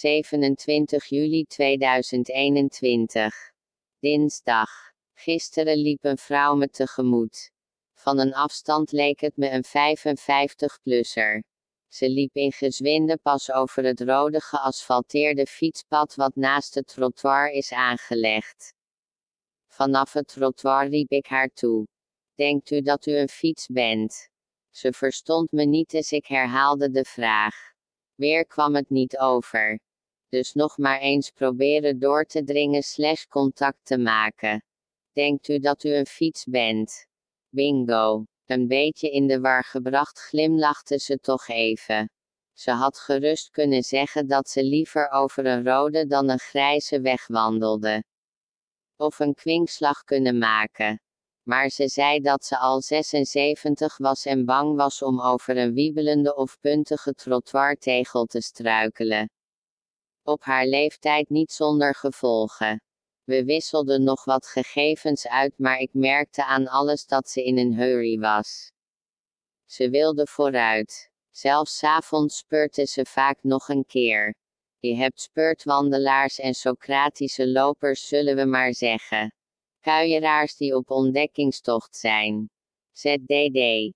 27 juli 2021. Dinsdag. Gisteren liep een vrouw me tegemoet. Van een afstand leek het me een 55-plusser. Ze liep in gezwinde pas over het rode geasfalteerde fietspad wat naast het trottoir is aangelegd. Vanaf het trottoir riep ik haar toe. Denkt u dat u een fiets bent? Ze verstond me niet dus ik herhaalde de vraag. Weer kwam het niet over. Dus nog maar eens proberen door te dringen slash contact te maken. Denkt u dat u een fiets bent? Bingo. Een beetje in de war gebracht glimlachte ze toch even. Ze had gerust kunnen zeggen dat ze liever over een rode dan een grijze weg wandelde. Of een kwinkslag kunnen maken. Maar ze zei dat ze al 76 was en bang was om over een wiebelende of puntige trottoirtegel te struikelen. Op haar leeftijd niet zonder gevolgen. We wisselden nog wat gegevens uit, maar ik merkte aan alles dat ze in een hurry was. Ze wilde vooruit. Zelfs 's spurte ze vaak nog een keer. Je hebt spurtwandelaars en Socratische lopers, zullen we maar zeggen. Kuieraars die op ontdekkingstocht zijn. ZDD.